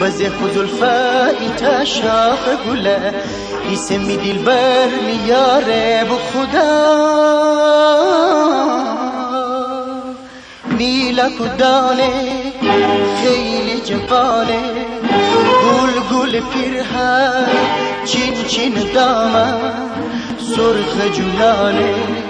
بز خود الفا شاخ گله. ایسه می دیل بر میاره بو خدا. میلا کدانه خیلی جوانه گل گل پیرهن چین چین دامن سرخ جولانه.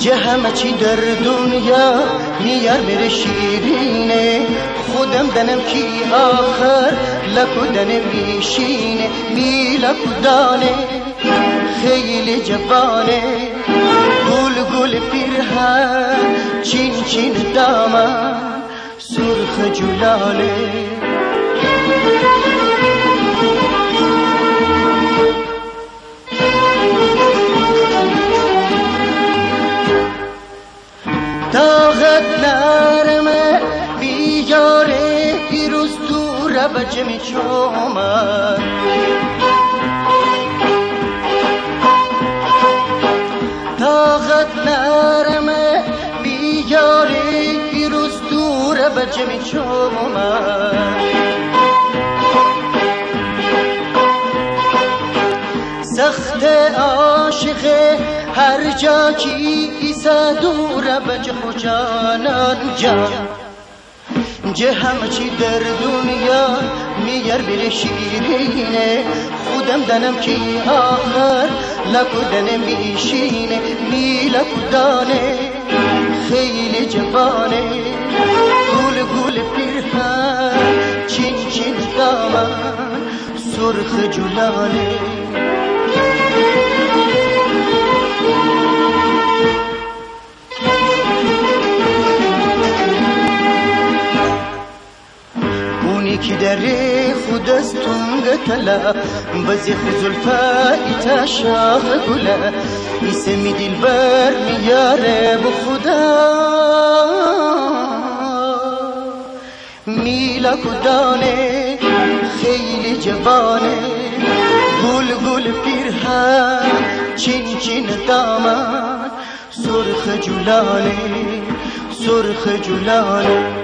جه همه چی در دنیا میار میره شیرینه. خودم دنم کی آخر؟ لکو دنم میشینه. می لکو دانه خیلی جوانه. گل گل پیرهن. چین چین دامن. سرخ جلانه تو ربج می چومن طاقت نرمه بیاره پیروز تو ربج می چومن سخت عاشق هر جا کی ایسا دور بچ خوشانان جا جه همچی در دنیا میار بره شیرینه خودم دنم کی آخر لکو دنم میشینه. می لکو دانه خیلی جوانه. گول گول پیرهن چین چین دامن سرخ جلانه کی در خود است تونگ تلا بزی خزلفا ایتا شاخ می دیل بر میاره بو خدا. میلا کدانه خیلی جوانه. گل گل پیرهن چین چین دامن. سرخ جلانه سرخ جلانه